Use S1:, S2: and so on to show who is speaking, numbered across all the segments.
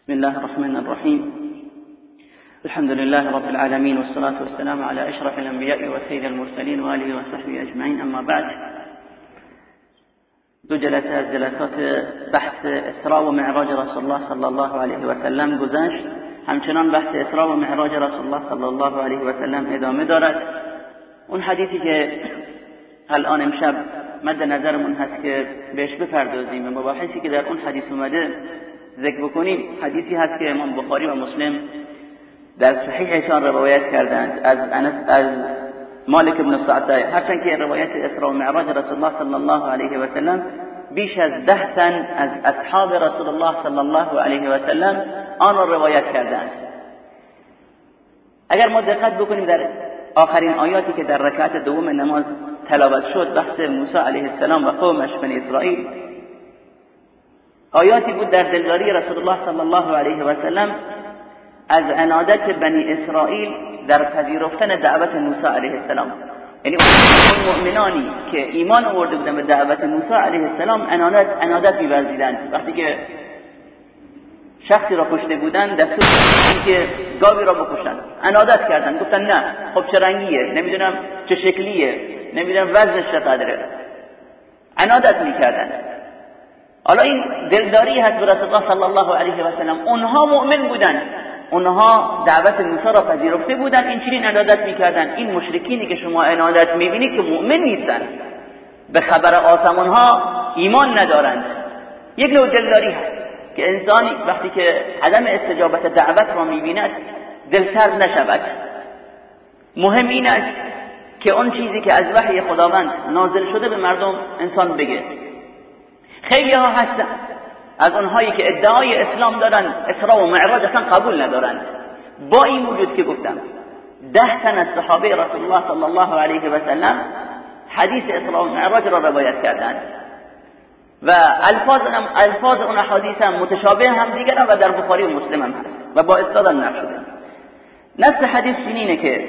S1: بسم الله الرحمن الرحيم. الحمد لله رب العالمين والصلاة والسلام على أشرف الأنبياء وسيد المرسلين وآله وصحبه أجمعين. أما بعد دو جلسه از جلسات بحث اسراء و معراج رسول الله صلی الله علیه و سلم گذشت. همچنان بحث اسراء و معراج رسول الله صلی الله علیه و سلم ادامه دارد. اون حدیثی که الان امشب مد نظرمون هست که بهش بپردازیم مباحثی که در اون حدیث اومده ذکر بکنیم حدیثی هست که امام بخاری و مسلم در صحیحشان روایت کردند. از انس از مالک بن سعد هرچند که روایت اسراء و معراج رسول الله صلی الله علیه و سلم بیش از ده تن از اصحاب رسول الله صلی الله علیه و سلم آن را روایت کردند. اگر ما دقت بکنیم در آخرین آیاتی که در رکعت دوم نماز تلاوت شد بحث موسی علیه السلام و قومش بن اسرائیل آیاتی بود در دلداری رسول الله صلی الله علیه و سلم از عنادت بنی اسرائیل در پذیرفتن دعوت موسی علیه السلام. یعنی اون مؤمنانی که ایمان آورده بودن به دعوت موسی علیه السلام عنادت عنادت می‌ورزیدند. وقتی که شخصی را کشته بودن دستور که گاوی را بکشن عنادت کردن گفتن نه خب چه رنگیه نمی‌دونم چه شکلیه نمی‌دونم وزنش چقدره. عنادت می‌کردن حالا این دلداری هست به رسول الله صلی الله علیه و سلم. اونها مؤمن بودن. اونها دعوت موسی را پذیرفته بودن. این چنین عنادت می‌کردن. این مشرکینی که شما عنادت می‌بینید که مؤمن نیستن. به خبر آسمان ها ایمان ندارند. یک نوع دلداری هست که انسانی وقتی که عدم استجابت دعوت را می‌بیند دلسرد نشود. مهم این است که اون چیزی که از وحی خداوند نازل شده به مردم انسان بگه. خیلی ها هستن. از اونهایی که ادعای اسلام دارن اسراء و معراج اصلا قبول ندارن. با این وجود که گفتم ده تن از صحابه رسول الله صلی الله علیه و سلم حدیث اسراء و معراج را روایت کردند و الفاظ الفاظ اون حدیث هم متشابه هم دیگر و در بخاری و مسلم هم هست. و با استاد هم نشده نفس حدیث اینه که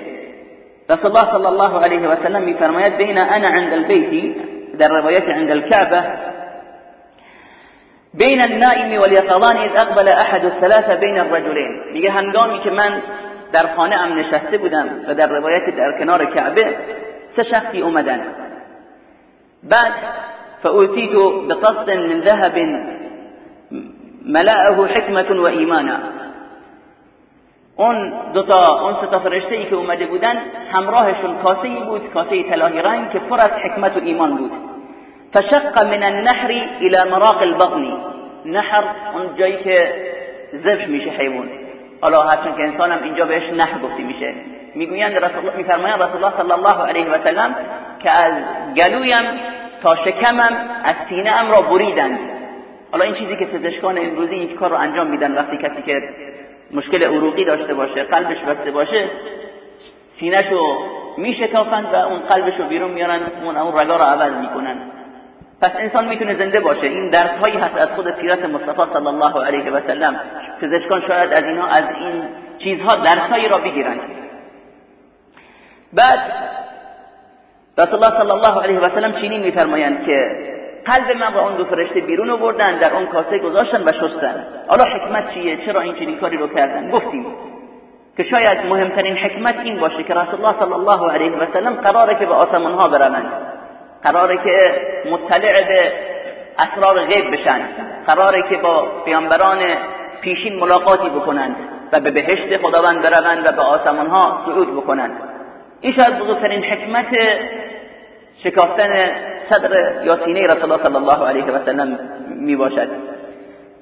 S1: رسول الله صلی الله علیه و سلم میفرماید بین انا عند البيت در روایت عند الكعبه بین النائم والیقظان اذ اقبل احد الثلاثه بین الرجلين میگه هنگامی که من در خانه ام نشسته بودم و در روایت در کنار کعبه سه شخصی اومدن. بعد فأوتيت بقصد من ذهب ملأه حکمت و ایمانا. اون دوتا اون ستا فرشته ای که اومده بودن همراهشون کاسه ای بود کاسه طلاهی رنگ که پر از حکمت و ایمان بود. فشق من النحر الى مراق البطن. نحر اون جایی که زبش میشه حیوان. حالا هرچند که انسان هم اینجا بهش نحر گفته میشه. می‌گویند رسول الله میفرمایند رسول الله صلی الله علیه و سلم که از گلویم تا شکمم از سینه ام را بریدند. حالا این چیزی که پزشکان امروزی این کار رو انجام میدن وقتی کسی که مشکل عروقی داشته باشه قلبش بسته باشه سینهشو میشکافند و اون قلبشو بیرون میارن اون اون رگا رو عوض می‌کنن. پس انسان می‌تونه زنده باشه. این درس هایی هست از خود سیرت مصطفی صلی الله علیه و سلم. پزشکان شاید از اینها از این چیزها درس هایی را بگیرن. بعد رسول الله صلی الله علیه و سلم چنین میفرمایند که قلب من را اون دو فرشته بیرون آوردن در اون کاسه گذاشتن و شستن. حالا حکمت چیه؟ چرا این چنین کاری رو کردن؟ گفتیم که شاید مهمترین حکمت این باشه که رسول الله صلی الله علیه و سلم قراره که به آسمان ها بروند. قراره که مطلع به اسرار غیب بشن قراره که با پیامبران پیشین ملاقاتی بکنند و به بهشت خداوند بروند و به آسمان ها صعود بکنند. این شاید بزرگترین حکمت شکافتن صدر یا سینه رسول الله صلی الله علیه و سلم می باشد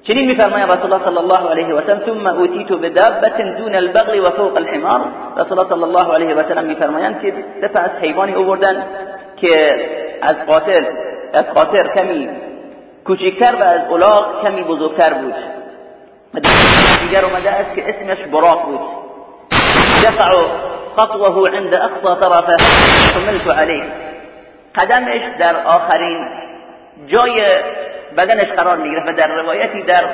S1: چنین میفرماید رسول الله صلی الله علیه و سلم ثم اوتیت بدابه دون البغل و فوق الحمار. رسول الله صلی الله علیه و سلم میفرمایند که دفع از حیوانی آوردن که از قاطر از قاطر کمی کوچکتر و از الاغ کمی بزرگتر بود. دیگر اومده است که اسمش براق بود. دفع خطوه عند اقصى طرفه حملت عليه قدمش در آخرین جای بدنش قرار می‌گیره و در روایتی در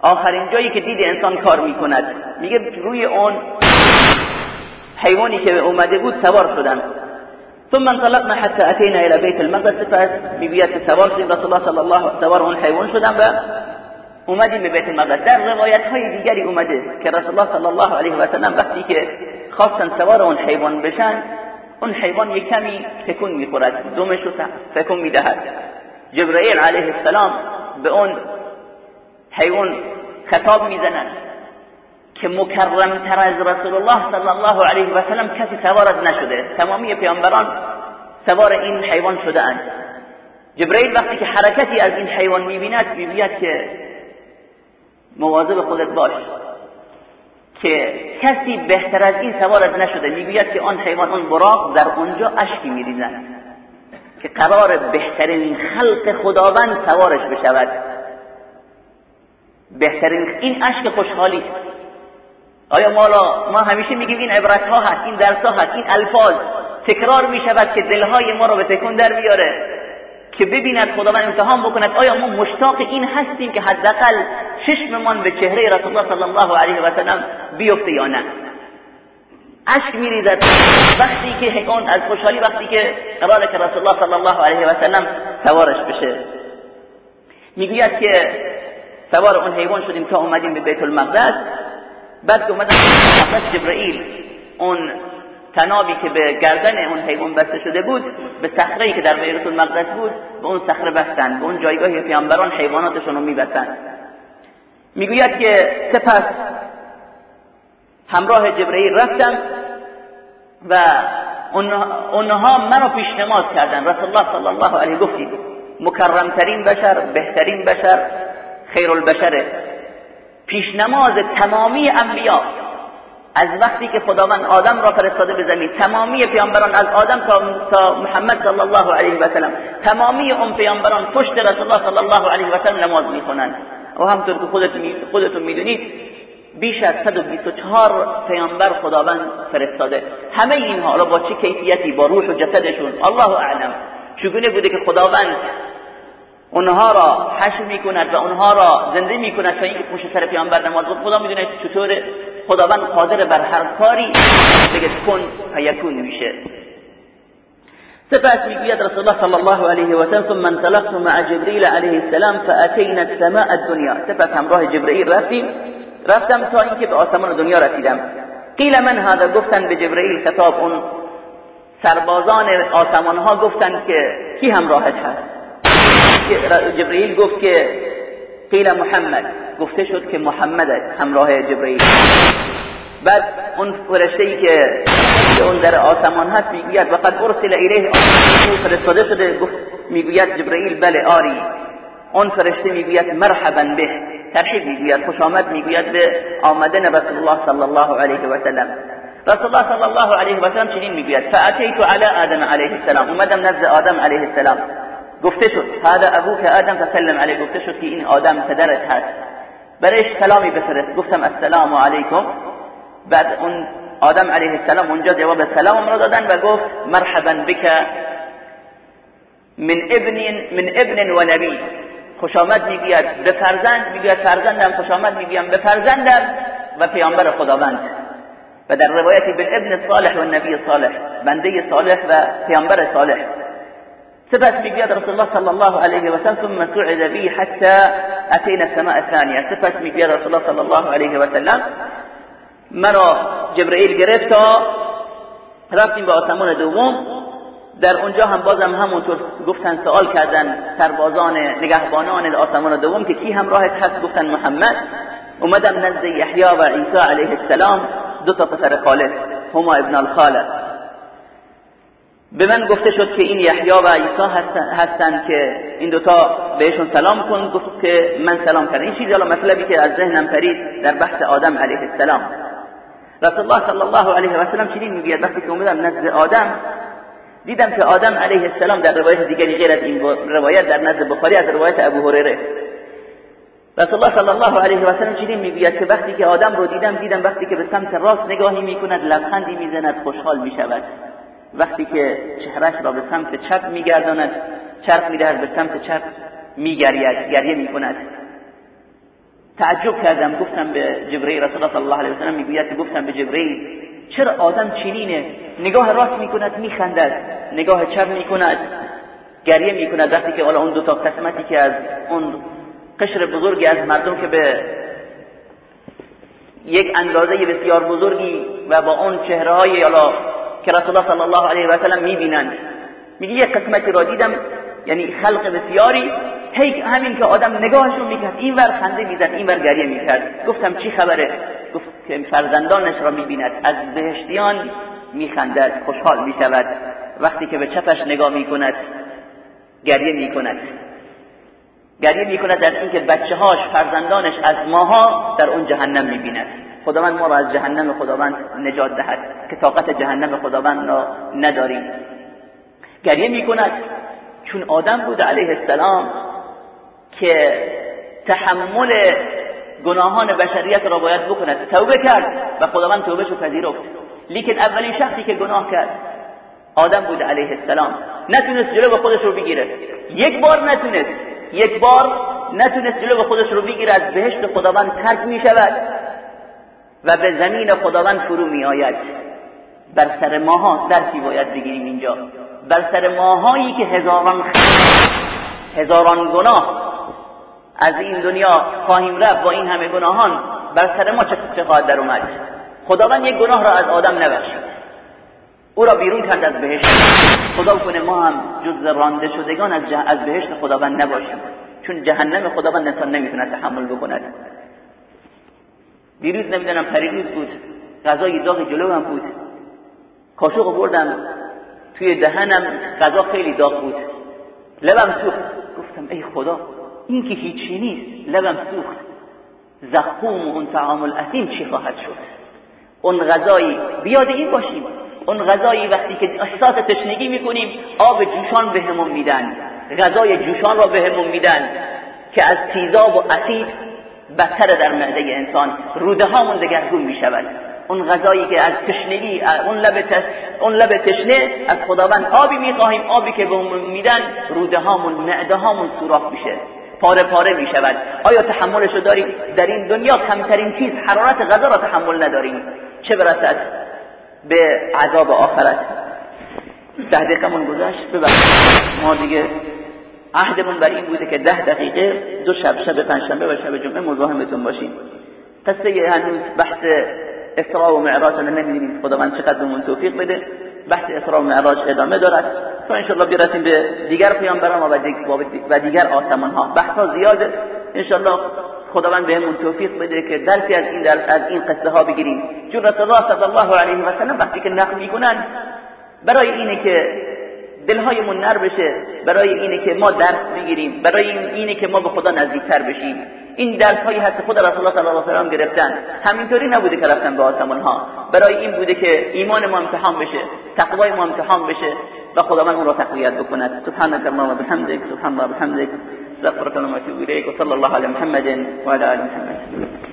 S1: آخرین جایی که دید انسان کار می‌کند. میگه روی اون حیوانی که اومده بود سوار شدن. ثم انطلقنا حتى أتينا إلى بيت المقدس. سوار شدیم رسول الله صلی الله سوار اون حیوان شدن و اومدیم به بیت المقدس. در روایت های دیگری اومده که رسول الله صلی الله علیه و سلم وقتی که خواستن سوار اون حیوان بشن اون حیوان یک کمی تکون میخورد دومش رو تکون میدهد جبرائیل علیه السلام به اون حیوان خطاب میزنند که مکرم تر از رسول الله صلی الله علیه و سلم کسی سوارت نشده. تمامی پیامبران سوار این حیوان شده اند. جبرئیل وقتی که حرکتی از این حیوان می‌بیند می‌بیند که مواظب خودت باش که کسی بهتر از این سوارت نشده. می‌گوید که آن حیوان اون براق در اونجا اشکی میریزند که قرار بهترین خلق خداوند سوارش بشود. بهترین این اشک خوشحالی. آیا مالا ما همیشه میگیم این عبرت ها هست این درس ها هست این الفاظ تکرار می‌شود که دلهای ما رو به تکون در بیاره که ببیند خداوند امتحان بکند. آیا ما مشتاق این هستیم که حداقل چشممان به چهره رسول الله صلی الله علیه و سلم بیفته یا نه؟ اشک میریزد. وقتی که حکان از خوشحالی وقتی که قراره که رسول الله صلی الله علیه و سلم سوارش بشه می‌گوید که سوار اون حیوان شدیم تا اومدیم به بیت المقدس. بعد که اومدن به جبرائیل اون تنابی که به گردن اون حیوان بسته شده بود به صخره که در بیت المقدس بود به اون صخره بستن به اون جایگاه پیامبران حیواناتشون رو میبستن. می‌گوید که سپس همراه جبرئیل رفتم و اونها منو پیشنماز کردن. رسول الله صلی الله علیه گفتی مکرمترین بشر بهترین بشر خیر البشره پیشنماز تمامی انبیا. از وقتی که خداوند آدم را فرستاده به زمین تمامی پیامبران از آدم تا محمد صلی الله علیه و سلم تمامی اون پیامبران پشت رسول الله صلی الله علیه و سلم نماز می‌خونند و همطور که خودتون خودتون می‌دونید بیش از 124 پیامبر خداوند فرستاده. همه اینها حالا با چه کیفیتی با روح و جسدشون؟ الله اعلم. چگونه بوده که خداوند اونها را حشر می‌کند و اونها را زنده می‌کند تا اینکه پشت سر پیامبر نماز خدا می‌دونه چطور خداوند قادر بر هر کاری بگه کن فیکون میشه. سپس می‌گوید رسول الله صلی الله علیه و سلم ثم انطلقت مع جبريل علیه السلام فاتینا السماء الدنيا سپس همراه جبرئیل رفتیم. رفتم تا اینکه به آسمان دنیا رسیدم. قیل من هذا؟ گفتن به جبرئیل خطاب اون سربازان آسمان ها گفتن که کی همراهت هست؟ جبرئیل گفت که قیل محمد. گفته شد که محمد همراه جبرئیل بعد اون فرشته ای که اون در آسمان هست می‌گوید وقد ارسل الیه فرستاده شده گفت می‌گوید جبرئیل بله آری. اون فرشته می‌گوید مرحبا به. ترحیب می‌گوید خوش آمد می‌گوید به آمدن رسول الله صلی الله علیه و سلم. رسول الله صلی الله علیه و سلم چنین می‌گوید فاتیت علی آدم علیه السلام. اومدم نزد آدم علیه السلام. گفته شد هذا ابوک آدم فسلم علیه. گفته شد که این آدم پدرت هست. برایش سلامی بفرست. گفتم السلام علیکم. بعد اون آدم علیه السلام اونجا جواب سلام را دادن و گفت مرحبا بک من ابن من ابن و نبی. خوش آمد می‌گوید به فرزند. می‌گوید فرزندم خوش آمد می‌گویم به فرزندم. و پیامبر خداوند. و در روایتی به ابن صالح و نبی صالح بنده صالح و پیامبر صالح. سپس می‌گوید رسول الله صلی الله علیه و سلم ثم سعد بی حتی اتینا السماء الثانیه سپس می‌گوید رسول الله صلی الله سلم مرا جبرئیل گرفت تا رفتیم به آسمان دوم. در اونجا هم بازم همونطور گفتن سوال کردن سربازان نگهبانان آسمان دوم که کی همراهت هست گفتن محمد. اومدم نزد یحیی و عیسی علیه السلام. دو تا پسر خالد هما ابن الخاله به من گفته شد که این یحیی و عیسی هستن که این دوتا بهشون سلام کن. گفت که من سلام کردم. این چیزی حالا مطلبی که از ذهنم پرید در بحث آدم علیه السلام. رسول الله صلی الله علیه و سلم چنین میگه وقتی که اومدم نزد آدم دیدم که آدم علیه السلام در روایت دیگری غیر از این روایت در نزد بخاری از روایت ابو هریره. رسول الله صلی الله علیه و سلم چنین می‌گوید که وقتی که آدم رو دیدم دیدم وقتی که به سمت راست نگاهی می‌کند لبخندی می‌زند خوشحال می‌شود. وقتی که چهرش را به سمت چپ میگرداند چرخ می‌دهد به سمت چپ میگرید گریه می‌کند. تعجب کردم گفتم به جبرئیل رسول الله صلی الله علیه و سلم می‌گوید که گفتم به جبرئیل چرا آدم چنینه؟ نگاه راست می‌کند میخندد. نگاه چپ می‌کند گریه می‌کند. وقتی که حالا اون دو تا قسمتی که از اون قشر بزرگی از مردم که به یک اندازه بسیار بزرگی و با اون چهره های که رسول الله صلی الله علیه و سلم می‌بینند. میگه یک قسمتی را دیدم یعنی خلق بسیاری. هی همین که آدم نگاهشون می‌کرد این ور خنده می‌زد این ور گریه می‌کرد. گفتم چی خبره؟ گفت که فرزندانش را می‌بیند. از بهشتیان میخندد خوشحال می‌شود. وقتی که به چپش نگاه می‌کند گریه می‌کند. گریه می‌کند در اینکه بچه هاش فرزندانش از ماها در اون جهنم می‌بیند. خداوند ما را از جهنم خداوند نجات دهد. که طاقت جهنم خداوند را نداریم. گریه می‌کند. چون آدم بود علیه السلام که تحمل گناهان بشریت را باید بکند. توبه کرد و خداوند توبهش رو پذیرفت. لیکن اولین شخصی که گناه کرد آدم بود علیه السلام. نتونست جلو خودش رو بگیره. یک بار نتونست. یک بار نتونست جلو خودش رو بگیره. از بهشت خداوند ترک می شود و به زمین خداوند فرو می آید بر سر ماها درسی باید بگیریم اینجا. بر سر ماهایی که هزاران هزاران گناه از این دنیا خواهیم رفت با این همه گناهان بر سر ما چه خواهد در اومد؟ خداوند یک گناه را از آدم نبخشید او را بیرون کرد از بهشت. خدا کنه ما هم جز رانده شدگان از, از بهشت خداوند نباشیم. چون جهنم خداوند انسان نمی‌تونه تحمل بکند. دیروز نمی‌دونم پریروز بود. غذای داغ جلو هم بود. کاشوق بردم توی دهنم غذا خیلی داغ بود. لبم سوخت. گفتم ای خدا این که هیچی نیست لبم سوخت. زخوم اون طعام الاثیم چی خواهد شد؟ اون غذایی بیاد این باشیم. اون غذایی وقتی که احساس تشنگی می‌کنیم آب جوشان بهمون میدن. غذای جوشان را بهمون میدن. که از تیزاب و اسید بدتر در معده انسان. روده هامون دگرگون می‌شود. اون غذایی که از تشنگی اون لب تش... اون لب تشنه از خداوند آبی می‌خواهیم. آبی که بهمون میدن روده هامون معده هامون سوراخ میشه. پاره پاره می شود آیا تحملش رو داریم؟ در این دنیا کمترین چیز حرارت غذا را تحمل نداریم. چه برسد به عذاب آخرت؟ ده دقیقه گذشت. ببخشید. ما دیگه عهدمون بر این بوده که ده دقیقه دو شب شب پنجشنبه و شب جمعه مزاحمتون باشیم دیگه هنوز بحث اسراء و معراج رو نمی‌دونیم خداوند چقدر بهمون توفیق بده. بحث اسراء و معراج ادامه دارد. تا انشالله برسیم به دیگر پیامبران و دیگر آسمان ها بحث ها زیاده. انشالله خداوند بهمون توفیق بده که درسی از این در از این قصه ها بگیریم. چون رسول الله صلی الله علیه و سلم وقتی که نقل می‌کنن برای اینه که دلهایمون نر بشه برای اینه که ما درس بگیریم برای اینه که ما به خدا نزدیکتر بشیم. این درس هایی هست خود رسول الله صلی الله علیه و سلم گرفتن. همینطوری نبوده که رفتن به آسمان ها برای این بوده که ایمان ما امتحان بشه تقوای ما امتحان بشه و خداوند اون را تقویت بکند. سبحانك اللهم وبحمدك سبحان الله وبحمدك استغفرك و اتوب اليك وصلى الله على محمد وعلى ال محمد.